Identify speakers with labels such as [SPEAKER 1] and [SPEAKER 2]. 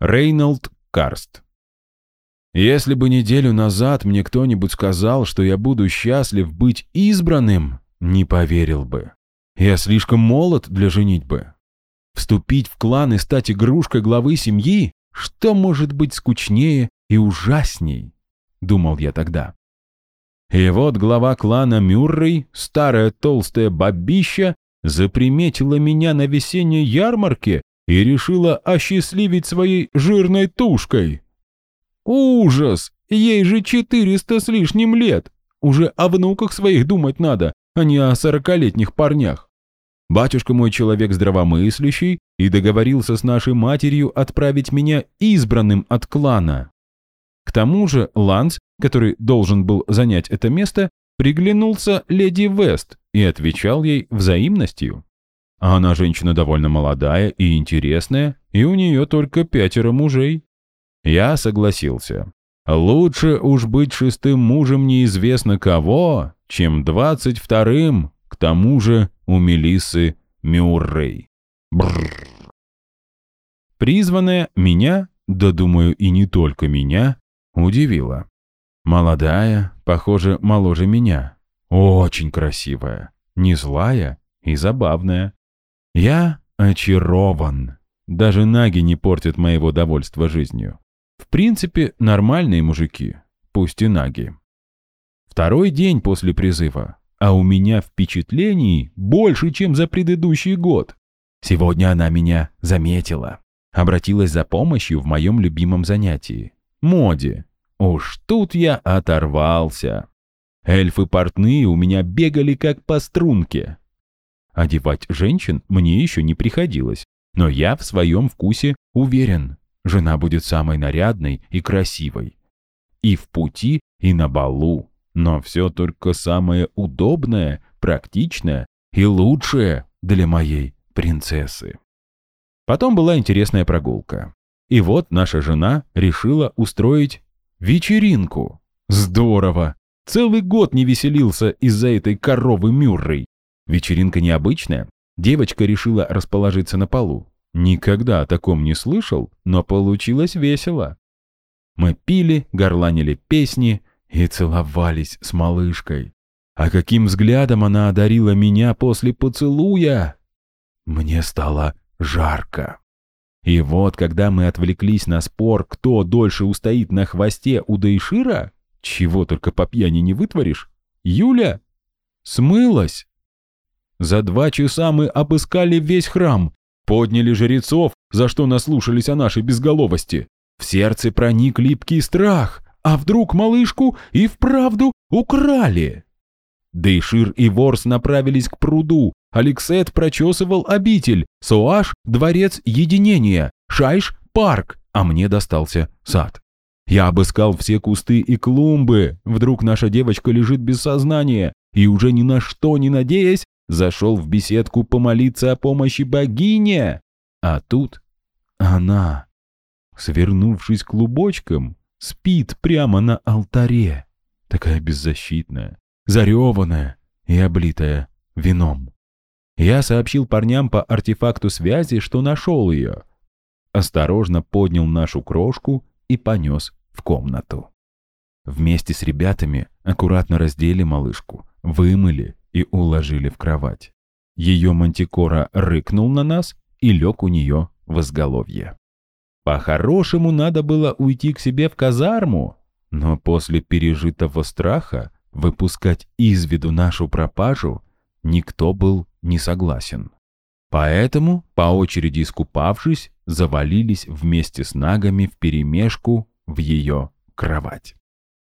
[SPEAKER 1] Рейнольд Карст. Если бы неделю назад мне кто-нибудь сказал, что я буду счастлив быть избранным, не поверил бы. Я слишком молод для женитьбы. Вступить в клан и стать игрушкой главы семьи? Что может быть скучнее и ужасней? Думал я тогда. И вот глава клана Мюррей, старая толстая бабища, заприметила меня на весенней ярмарке и решила осчастливить своей жирной тушкой. Ужас! Ей же четыреста с лишним лет. Уже о внуках своих думать надо, а не о сорокалетних парнях. Батюшка мой человек здравомыслящий и договорился с нашей матерью отправить меня избранным от клана. К тому же Ланс, который должен был занять это место, приглянулся леди Вест и отвечал ей взаимностью. А она женщина довольно молодая и интересная, и у нее только пятеро мужей. Я согласился. Лучше уж быть шестым мужем неизвестно кого, чем двадцать вторым, к тому же у Мелиссы Мюррей. Бррр. Призванная меня, да думаю и не только меня, удивила. Молодая, похоже, моложе меня. Очень красивая, не злая и забавная. Я очарован. Даже наги не портят моего довольства жизнью. В принципе, нормальные мужики, пусть и наги. Второй день после призыва, а у меня впечатлений больше, чем за предыдущий год. Сегодня она меня заметила. Обратилась за помощью в моем любимом занятии — моде. Уж тут я оторвался. Эльфы портные у меня бегали как по струнке. Одевать женщин мне еще не приходилось, но я в своем вкусе уверен. Жена будет самой нарядной и красивой. И в пути, и на балу. Но все только самое удобное, практичное и лучшее для моей принцессы. Потом была интересная прогулка. И вот наша жена решила устроить вечеринку. Здорово! Целый год не веселился из-за этой коровы Мюррей. Вечеринка необычная. Девочка решила расположиться на полу. Никогда о таком не слышал, но получилось весело. Мы пили, горланили песни и целовались с малышкой. А каким взглядом она одарила меня после поцелуя! Мне стало жарко. И вот, когда мы отвлеклись на спор, кто дольше устоит на хвосте у Дайшира, чего только по пьяни не вытворишь? Юля смылась. За два часа мы обыскали весь храм, подняли жрецов, за что наслушались о нашей безголовости. В сердце проник липкий страх, а вдруг малышку и вправду украли? Дейшир и Ворс направились к пруду, Алексет прочесывал обитель, Суаш — дворец единения, Шайш — парк, а мне достался сад. Я обыскал все кусты и клумбы. Вдруг наша девочка лежит без сознания. И уже ни на что не надеясь, зашел в беседку помолиться о помощи богине. А тут она, свернувшись клубочком, спит прямо на алтаре. Такая беззащитная, зареванная и облитая вином. Я сообщил парням по артефакту связи, что нашел ее. Осторожно поднял нашу крошку и понес в комнату. Вместе с ребятами аккуратно раздели малышку, вымыли и уложили в кровать. Ее мантикора рыкнул на нас и лег у нее в изголовье. По-хорошему надо было уйти к себе в казарму, но после пережитого страха выпускать из виду нашу пропажу никто был не согласен. Поэтому, по очереди искупавшись, завалились вместе с нагами вперемешку в ее кровать.